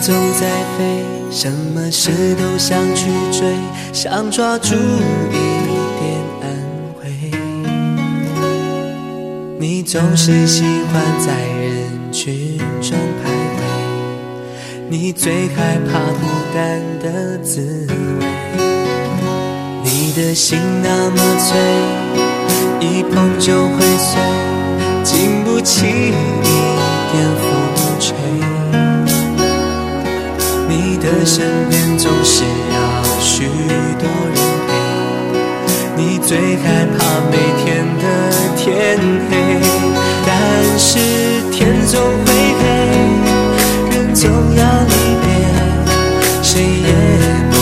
总在飞，什么事都想去追，想抓住一点安慰。你总是喜欢在人群中徘徊，你最害怕孤单的滋味。你的心那么脆，一碰就会碎，害怕每天的天黑，但是天总会黑，人总要离别，谁也不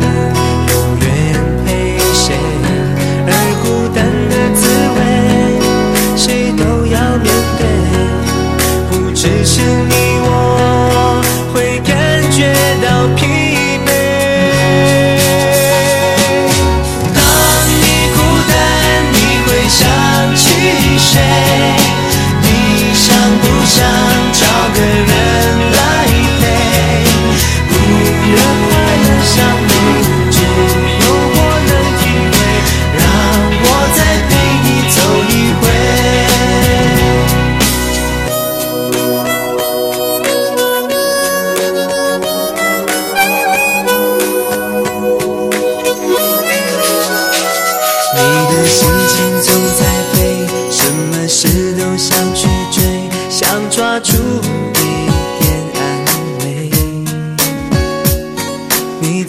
能永远陪。谁，而孤单的滋味，谁都要面对，不只是你我会感觉到疲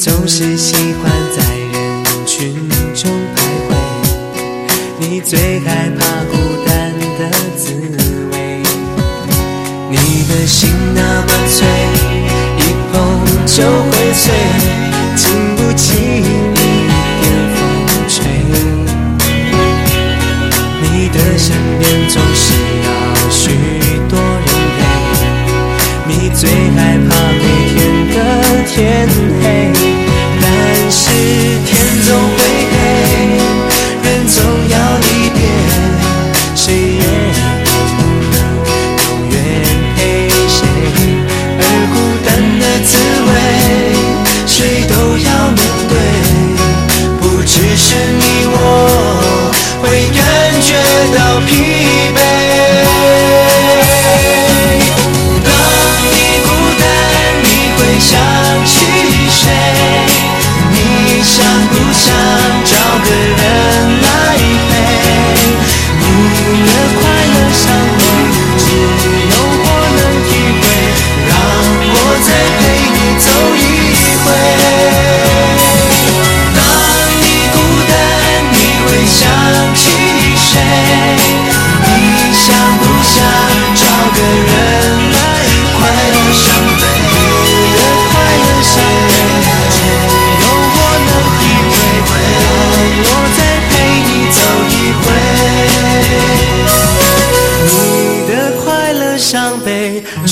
总是喜欢在人群中徘徊，你最害怕孤单的滋味。你的心那么脆，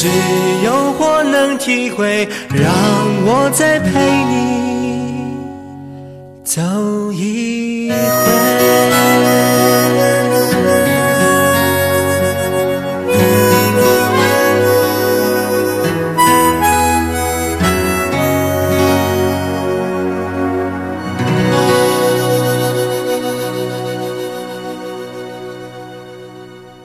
只有我能体会，让我再陪你走一回。